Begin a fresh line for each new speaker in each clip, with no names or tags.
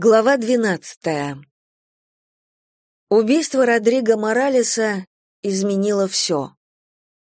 Глава 12. Убийство Родриго Моралеса изменило все.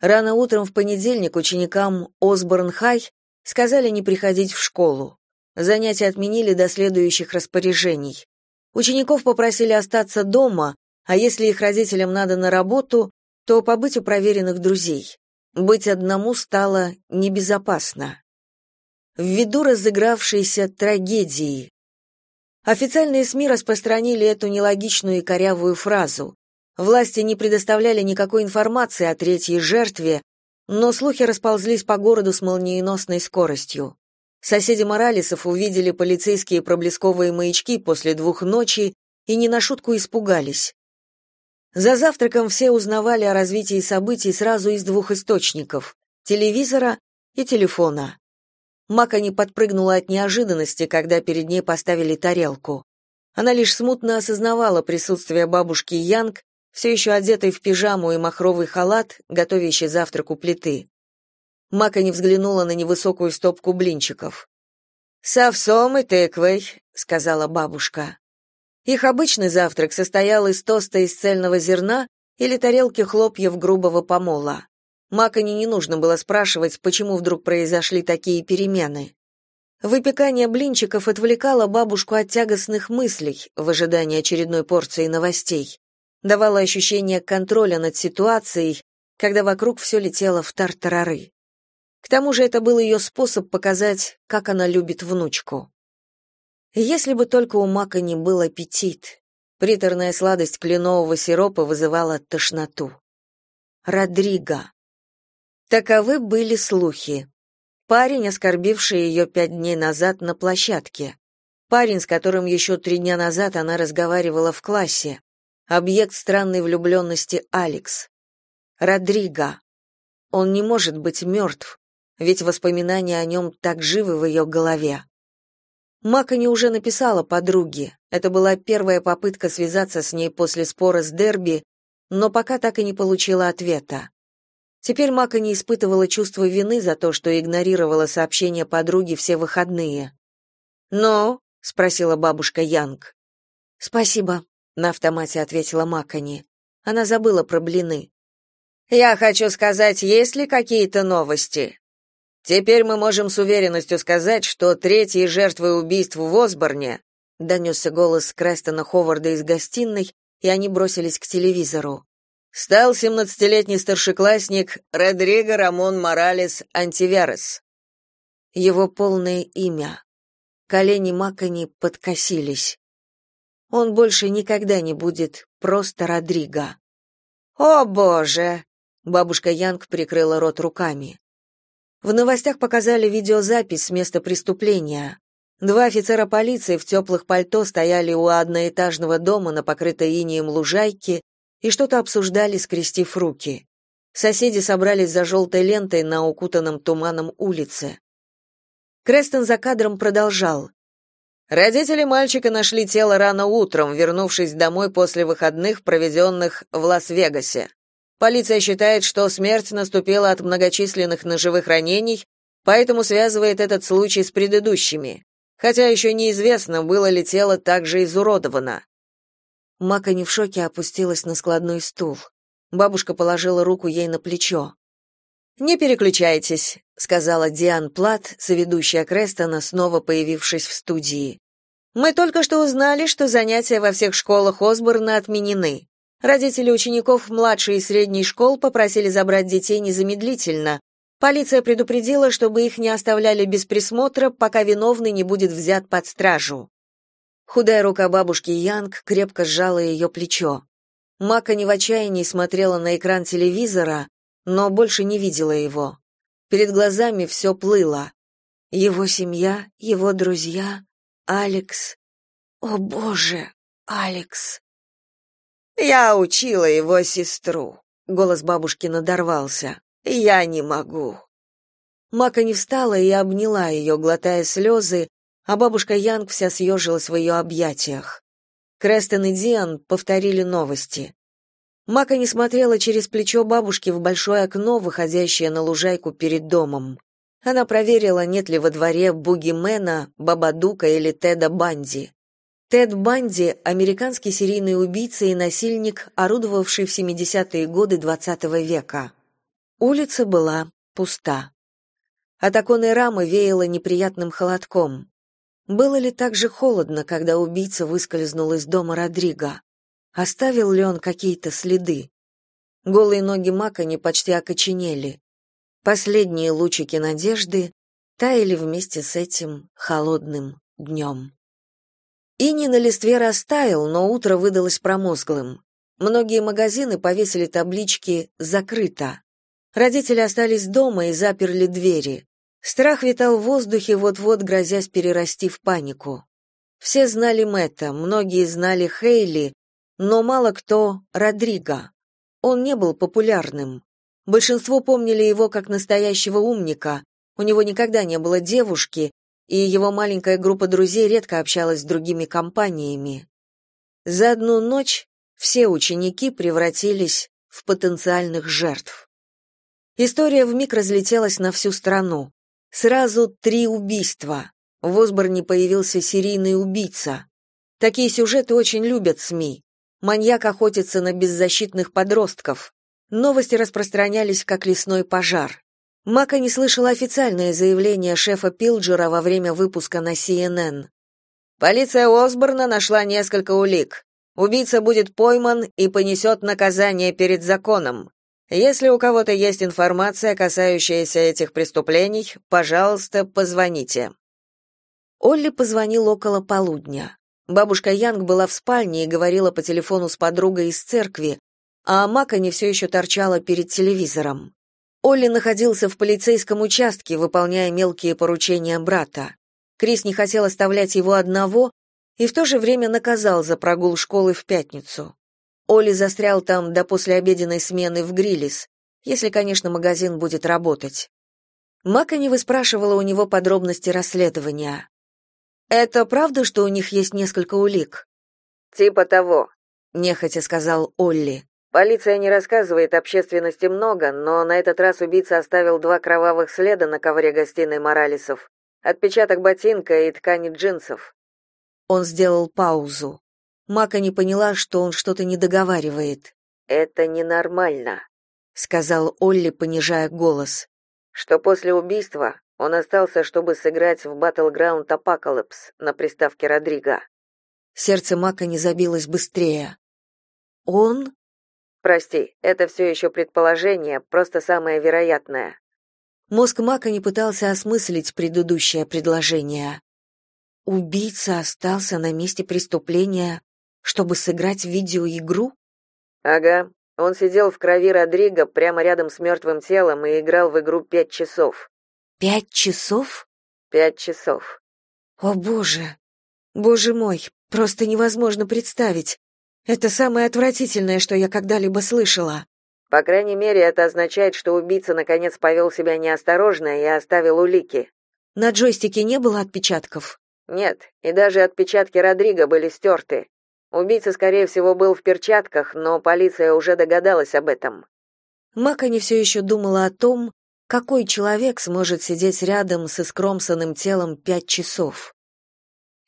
Рано утром в понедельник ученикам Осборн-Хай сказали не приходить в школу. Занятия отменили до следующих распоряжений. Учеников попросили остаться дома, а если их родителям надо на работу, то побыть у проверенных друзей. Быть одному стало небезопасно. Ввиду разыгравшейся трагедии, Официальные СМИ распространили эту нелогичную и корявую фразу. Власти не предоставляли никакой информации о третьей жертве, но слухи расползлись по городу с молниеносной скоростью. Соседи Моралесов увидели полицейские проблесковые маячки после двух ночи и не на шутку испугались. За завтраком все узнавали о развитии событий сразу из двух источников — телевизора и телефона. Мака не подпрыгнула от неожиданности, когда перед ней поставили тарелку. Она лишь смутно осознавала присутствие бабушки Янг, все еще одетой в пижаму и махровый халат, готовящей завтрак у плиты. Мака не взглянула на невысокую стопку блинчиков. «С и тыквой», — сказала бабушка. Их обычный завтрак состоял из тоста из цельного зерна или тарелки хлопьев грубого помола. Макони не нужно было спрашивать, почему вдруг произошли такие перемены. Выпекание блинчиков отвлекало бабушку от тягостных мыслей в ожидании очередной порции новостей, давало ощущение контроля над ситуацией, когда вокруг все летело в тартарары. К тому же это был ее способ показать, как она любит внучку. Если бы только у Макони был аппетит, приторная сладость кленового сиропа вызывала тошноту. Родриго. Таковы были слухи. Парень, оскорбивший ее пять дней назад на площадке. Парень, с которым еще три дня назад она разговаривала в классе. Объект странной влюбленности Алекс. Родриго. Он не может быть мертв, ведь воспоминания о нем так живы в ее голове. Макани уже написала подруге. Это была первая попытка связаться с ней после спора с Дерби, но пока так и не получила ответа. Теперь Мака не испытывала чувства вины за то, что игнорировала сообщения подруги все выходные. «Но?» — спросила бабушка Янг. «Спасибо», — на автомате ответила Макани. Она забыла про блины. «Я хочу сказать, есть ли какие-то новости?» «Теперь мы можем с уверенностью сказать, что третьей жертвой убийств в Осборне», — донесся голос Крестона Ховарда из гостиной, и они бросились к телевизору стал 17-летний старшеклассник Родриго Рамон Моралес Антиверес. Его полное имя. Колени Макони подкосились. Он больше никогда не будет просто Родриго. О, боже, бабушка Янг прикрыла рот руками. В новостях показали видеозапись с места преступления. Два офицера полиции в теплых пальто стояли у одноэтажного дома на покрытой инеем лужайке и что-то обсуждали, скрестив руки. Соседи собрались за желтой лентой на укутанном туманом улице. Крестон за кадром продолжал. Родители мальчика нашли тело рано утром, вернувшись домой после выходных, проведенных в Лас-Вегасе. Полиция считает, что смерть наступила от многочисленных ножевых ранений, поэтому связывает этот случай с предыдущими. Хотя еще неизвестно, было ли тело также изуродовано. Мака не в шоке опустилась на складной стул. Бабушка положила руку ей на плечо. «Не переключайтесь», — сказала Диан Плат, соведущая Крестона, снова появившись в студии. «Мы только что узнали, что занятия во всех школах Осборна отменены. Родители учеников младшей и средней школ попросили забрать детей незамедлительно. Полиция предупредила, чтобы их не оставляли без присмотра, пока виновный не будет взят под стражу. Худая рука бабушки Янг крепко сжала ее плечо. Мака не в отчаянии смотрела на экран телевизора, но больше не видела его. Перед глазами все плыло. Его семья, его друзья, Алекс. О, боже, Алекс. Я учила его сестру. Голос бабушки надорвался. Я не могу. Мака не встала и обняла ее, глотая слезы, а бабушка Янг вся съежилась в ее объятиях. Крестон и Диан повторили новости. Мака не смотрела через плечо бабушки в большое окно, выходящее на лужайку перед домом. Она проверила, нет ли во дворе Бугимена, Бабадука или Теда Банди. Тед Банди – американский серийный убийца и насильник, орудовавший в 70-е годы XX -го века. Улица была пуста. От оконной рамы веяло неприятным холодком. Было ли так же холодно, когда убийца выскользнул из дома Родриго? Оставил ли он какие-то следы? Голые ноги Макани почти окоченели. Последние лучики надежды таяли вместе с этим холодным днем. Ини на листве растаял, но утро выдалось промозглым. Многие магазины повесили таблички «Закрыто». Родители остались дома и заперли двери. Страх витал в воздухе, вот-вот грозясь перерасти в панику. Все знали Мэтта, многие знали Хейли, но мало кто — Родриго. Он не был популярным. Большинство помнили его как настоящего умника. У него никогда не было девушки, и его маленькая группа друзей редко общалась с другими компаниями. За одну ночь все ученики превратились в потенциальных жертв. История вмиг разлетелась на всю страну. Сразу три убийства. В Осборне появился серийный убийца. Такие сюжеты очень любят СМИ. Маньяк охотится на беззащитных подростков. Новости распространялись как лесной пожар. Мака не слышала официальное заявление шефа Пилджера во время выпуска на CNN. Полиция Осборна нашла несколько улик. Убийца будет пойман и понесет наказание перед законом. Если у кого-то есть информация, касающаяся этих преступлений, пожалуйста, позвоните. Олли позвонил около полудня. Бабушка Янг была в спальне и говорила по телефону с подругой из церкви, а Мака не все еще торчала перед телевизором. Олли находился в полицейском участке, выполняя мелкие поручения брата. Крис не хотел оставлять его одного и в то же время наказал за прогул школы в пятницу. Олли застрял там до послеобеденной смены в Грилис, если, конечно, магазин будет работать. Мака не выспрашивала у него подробности расследования. «Это правда, что у них есть несколько улик?»
«Типа того», —
нехотя сказал Олли.
Полиция не рассказывает общественности много, но на этот раз убийца оставил два кровавых следа на ковре гостиной Моралесов. Отпечаток ботинка и ткани джинсов.
Он сделал паузу. Мака не поняла, что он что-то не договаривает.
Это ненормально,
сказал Олли, понижая голос.
Что после убийства он остался, чтобы сыграть в Battleground Apocalypse на приставке Родриго.
Сердце Мака не забилось быстрее. Он
Прости, это все еще предположение, просто самое вероятное.
Мозг Мака не пытался осмыслить предыдущее предложение. Убийца остался на месте преступления, чтобы сыграть в видеоигру?
Ага. Он сидел в крови Родриго прямо рядом с мертвым телом и играл в игру пять часов.
Пять часов?
Пять часов.
О, боже! Боже мой, просто невозможно представить. Это самое отвратительное, что я когда-либо слышала.
По крайней мере, это означает, что убийца наконец повел себя неосторожно и оставил улики.
На джойстике не было отпечатков?
Нет, и даже отпечатки Родриго были стерты. Убийца, скорее всего, был в перчатках, но полиция уже догадалась об этом.
Мака не все еще думала о том, какой человек сможет сидеть рядом с искромсанным телом пять часов.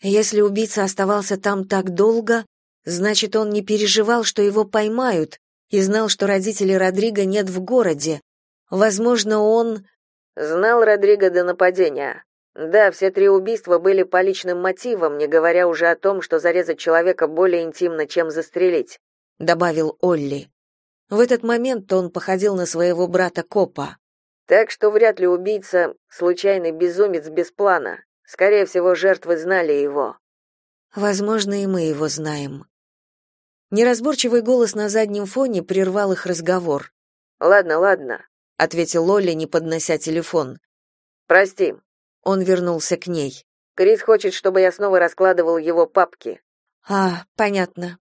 Если убийца оставался там так долго, Значит, он не переживал, что его поймают, и знал, что родителей Родриго нет в городе. Возможно, он
знал Родриго до нападения. Да, все три убийства были по личным мотивам, не говоря уже о том, что зарезать человека более интимно, чем застрелить,
добавил Олли. В этот момент он походил на своего брата Копа.
Так что вряд ли убийца случайный безумец без плана. Скорее всего, жертвы знали его.
Возможно, и мы его знаем. Неразборчивый голос на заднем фоне прервал их разговор.
«Ладно, ладно», —
ответил Лоли, не поднося телефон.
«Прости».
Он вернулся к ней.
«Крис хочет, чтобы я снова раскладывал его папки».
«А, понятно».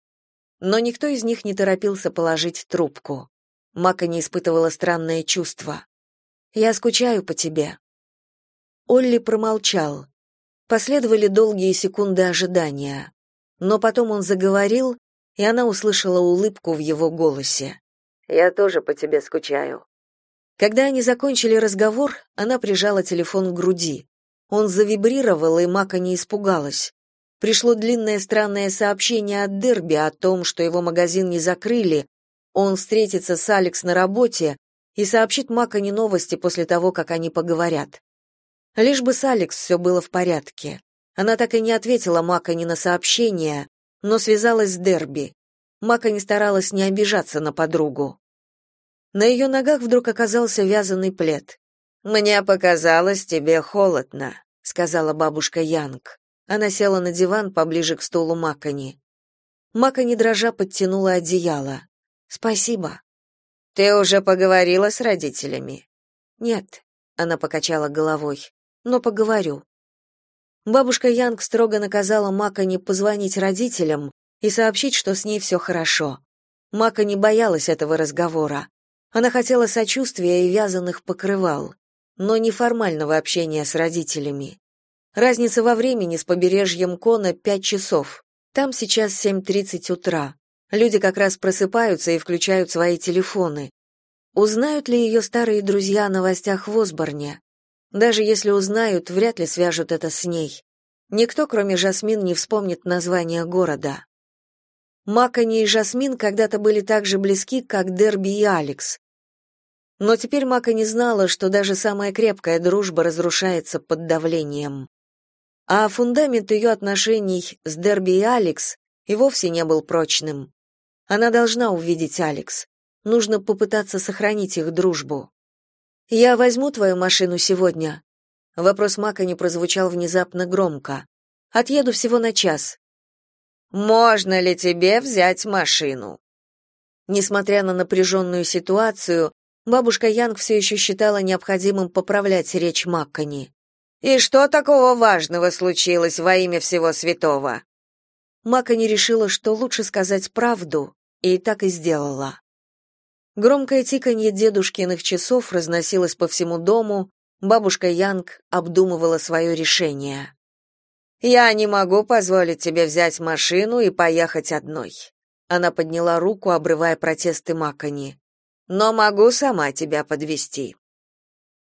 Но никто из них не торопился положить трубку. Мака не испытывала странное чувство. «Я скучаю по тебе». Олли промолчал. Последовали долгие секунды ожидания. Но потом он заговорил, и она услышала улыбку в его голосе.
«Я тоже по тебе скучаю».
Когда они закончили разговор, она прижала телефон к груди. Он завибрировал, и Мака не испугалась. пришло длинное странное сообщение от Дерби о том, что его магазин не закрыли, он встретится с Алекс на работе и сообщит Макони новости после того, как они поговорят. Лишь бы с Алекс все было в порядке. Она так и не ответила Макони на сообщение, но связалась с Дерби. Макони старалась не обижаться на подругу. На ее ногах вдруг оказался вязаный плед. «Мне показалось, тебе холодно», — сказала бабушка Янг. Она села на диван поближе к стулу Макони. Макони дрожа подтянула одеяло. «Спасибо». «Ты уже поговорила с родителями?» «Нет», — она покачала головой, — «но поговорю». Бабушка Янг строго наказала Макони позвонить родителям и сообщить, что с ней все хорошо. Мака не боялась этого разговора. Она хотела сочувствия и вязаных покрывал, но неформального общения с родителями. Разница во времени с побережьем Кона пять часов. Там сейчас 7.30 утра. Люди как раз просыпаются и включают свои телефоны. Узнают ли ее старые друзья о новостях в Осборне? Даже если узнают, вряд ли свяжут это с ней. Никто, кроме Жасмин, не вспомнит название города. Макани и Жасмин когда-то были так же близки, как Дерби и Алекс. Но теперь Мака не знала, что даже самая крепкая дружба разрушается под давлением. А фундамент ее отношений с Дерби и Алекс и вовсе не был прочным. Она должна увидеть Алекс. Нужно попытаться сохранить их дружбу. «Я возьму твою машину сегодня?» Вопрос Мака не прозвучал внезапно громко. «Отъеду всего на час». «Можно ли тебе взять машину?» Несмотря на напряженную ситуацию, бабушка Янг все еще считала необходимым поправлять речь Маккани. «И что такого важного случилось во имя всего святого?» Маккани решила, что лучше сказать правду, и так и сделала. Громкое тиканье дедушкиных часов разносилось по всему дому, бабушка Янг обдумывала свое решение. «Я не могу позволить тебе взять машину и поехать одной». Она подняла руку, обрывая протесты Макони. «Но могу сама тебя подвести.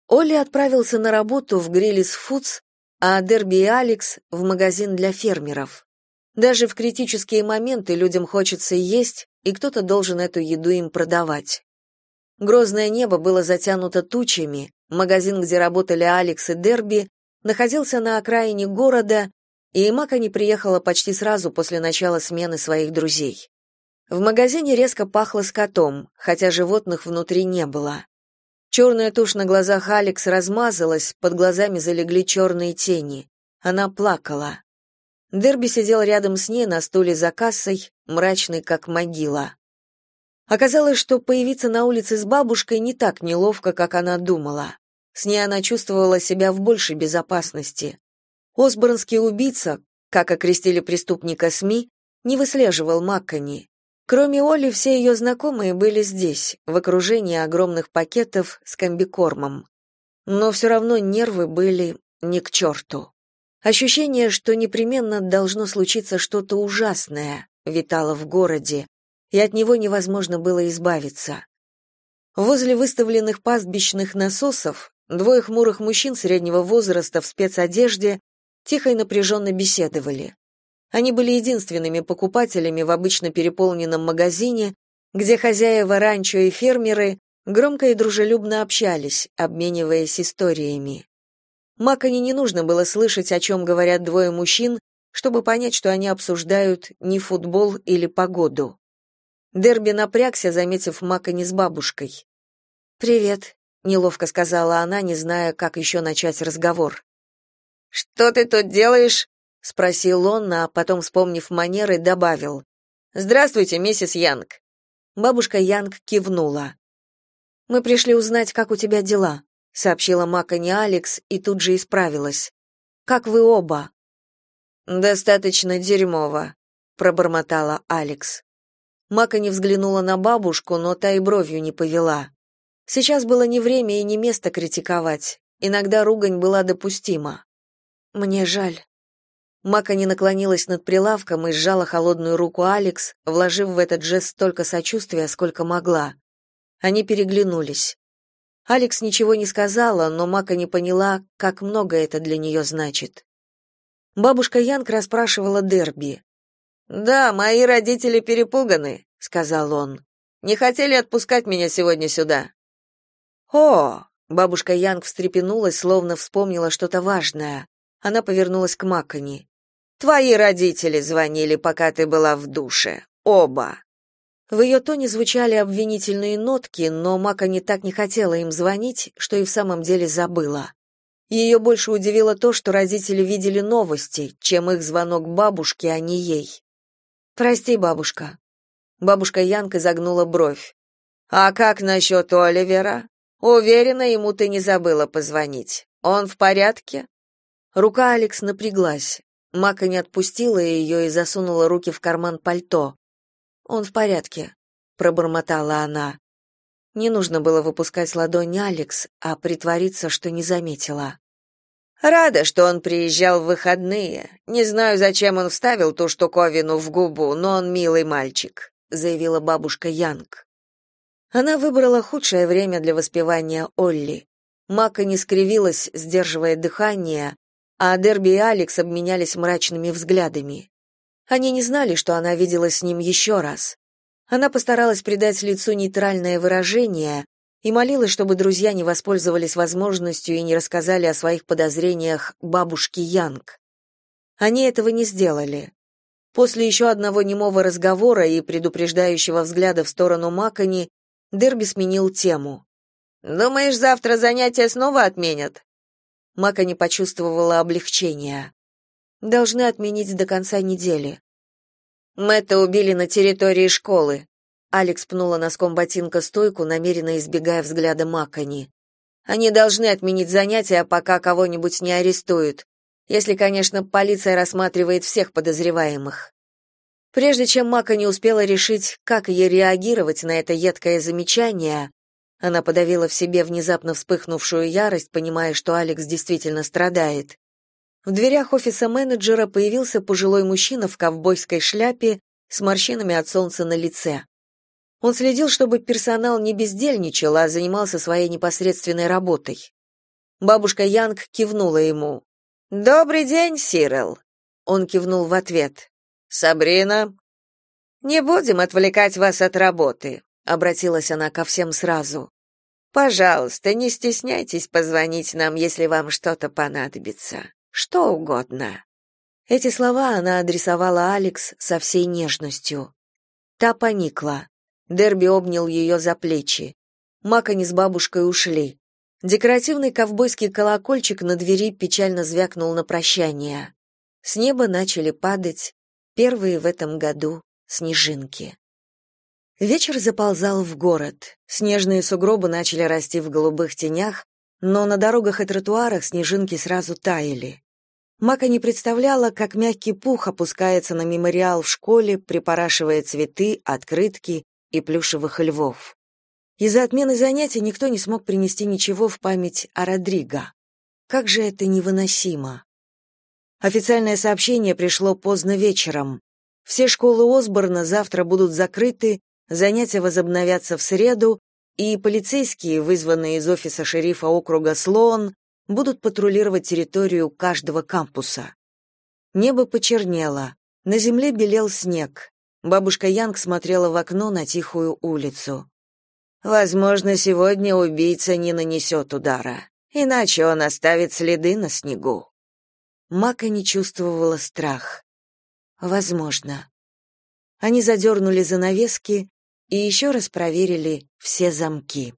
Оля отправился на работу в Грилис Фудс, а Дерби и Алекс — в магазин для фермеров. Даже в критические моменты людям хочется есть, и кто-то должен эту еду им продавать. Грозное небо было затянуто тучами, магазин, где работали Алекс и Дерби, находился на окраине города, и Мака не приехала почти сразу после начала смены своих друзей. В магазине резко пахло скотом, хотя животных внутри не было. Черная тушь на глазах Алекс размазалась, под глазами залегли черные тени. Она плакала. Дерби сидел рядом с ней на стуле за кассой, мрачный как могила. Оказалось, что появиться на улице с бабушкой не так неловко, как она думала. С ней она чувствовала себя в большей безопасности. Осборнский убийца, как окрестили преступника СМИ, не выслеживал Маккани. Кроме Оли, все ее знакомые были здесь, в окружении огромных пакетов с комбикормом. Но все равно нервы были не к черту. Ощущение, что непременно должно случиться что-то ужасное, витало в городе, и от него невозможно было избавиться. Возле выставленных пастбищных насосов двое хмурых мужчин среднего возраста в спецодежде тихо и напряженно беседовали. Они были единственными покупателями в обычно переполненном магазине, где хозяева ранчо и фермеры громко и дружелюбно общались, обмениваясь историями. Макони не нужно было слышать, о чем говорят двое мужчин, чтобы понять, что они обсуждают не футбол или погоду. Дерби напрягся, заметив Макони с бабушкой. «Привет», — неловко сказала она, не зная, как еще начать разговор. «Что ты тут делаешь?» — спросил он, а потом, вспомнив манеры, добавил. «Здравствуйте, миссис Янг». Бабушка Янг кивнула. «Мы пришли узнать, как у тебя дела», сообщила Макани Алекс и тут же исправилась. Как вы оба? Достаточно дерьмово, пробормотала Алекс. Мака взглянула на бабушку, но та и бровью не повела. Сейчас было не время и не место критиковать. Иногда ругань была допустима. Мне жаль. Мака не наклонилась над прилавком и сжала холодную руку Алекс, вложив в этот жест столько сочувствия, сколько могла. Они переглянулись. Алекс ничего не сказала, но Мака не поняла, как много это для нее значит. Бабушка Янг расспрашивала Дерби.
«Да, мои родители перепуганы», — сказал он. «Не хотели отпускать меня сегодня сюда».
«О!» — бабушка Янг встрепенулась, словно вспомнила что-то важное. Она повернулась к Макони.
«Твои родители звонили, пока ты была в душе. Оба».
В ее тоне звучали обвинительные нотки, но Макони так не хотела им звонить, что и в самом деле забыла. Ее больше удивило то, что родители видели новости, чем их звонок бабушке, а не ей. «Прости, бабушка». Бабушка Янка загнула бровь.
«А как насчет Оливера? Уверена, ему ты не забыла позвонить. Он в порядке?»
Рука Алекс напряглась. Мака не отпустила ее и засунула руки в карман пальто. «Он в порядке», — пробормотала она. Не нужно было выпускать ладонь Алекс, а притвориться, что не заметила.
Рада, что он приезжал в выходные. Не знаю, зачем он вставил ту штуковину в губу, но он милый мальчик, заявила бабушка Янг.
Она выбрала худшее время для воспевания Олли. Мака не скривилась, сдерживая дыхание, а Дерби и Алекс обменялись мрачными взглядами. Они не знали, что она виделась с ним еще раз. Она постаралась придать лицу нейтральное выражение, и молилась, чтобы друзья не воспользовались возможностью и не рассказали о своих подозрениях бабушке Янг. Они этого не сделали. После еще одного немого разговора и предупреждающего взгляда в сторону Макони, Дерби сменил тему.
«Думаешь, завтра занятия снова отменят?»
Макони почувствовала облегчение. «Должны отменить до конца недели».
«Мэтта убили на территории школы»,
Алекс пнула носком ботинка стойку, намеренно избегая взгляда Маккани.
Они должны отменить занятия, пока кого-нибудь не арестуют. Если, конечно, полиция рассматривает всех подозреваемых.
Прежде чем Мака не успела решить, как ей реагировать на это едкое замечание, она подавила в себе внезапно вспыхнувшую ярость, понимая, что Алекс действительно страдает. В дверях офиса менеджера появился пожилой мужчина в ковбойской шляпе с морщинами от солнца на лице. Он следил, чтобы персонал не бездельничал, а занимался своей непосредственной работой. Бабушка Янг кивнула ему.
«Добрый день, Сирел!»
Он кивнул в ответ.
«Сабрина?» «Не будем отвлекать вас от работы», — обратилась она ко всем сразу. «Пожалуйста, не стесняйтесь позвонить нам, если вам что-то понадобится. Что угодно».
Эти слова она адресовала Алекс со всей нежностью. Та поникла. Дерби обнял ее за плечи. Макани с бабушкой ушли. Декоративный ковбойский колокольчик на двери печально звякнул на прощание. С неба начали падать первые в этом году снежинки. Вечер заползал в город. Снежные сугробы начали расти в голубых тенях, но на дорогах и тротуарах снежинки сразу таяли. Мака не представляла, как мягкий пух опускается на мемориал в школе, припорашивая цветы, открытки и плюшевых львов. Из-за отмены занятий никто не смог принести ничего в память о Родриго. Как же это невыносимо. Официальное сообщение пришло поздно вечером. Все школы Осборна завтра будут закрыты, занятия возобновятся в среду, и полицейские, вызванные из офиса шерифа округа Слоан, будут патрулировать территорию каждого кампуса. Небо почернело, на земле белел снег, Бабушка Янг смотрела в окно на тихую улицу.
Возможно, сегодня убийца не нанесет удара, иначе он оставит следы на снегу.
Мака не чувствовала страх. Возможно. Они задернули занавески и еще раз проверили все замки.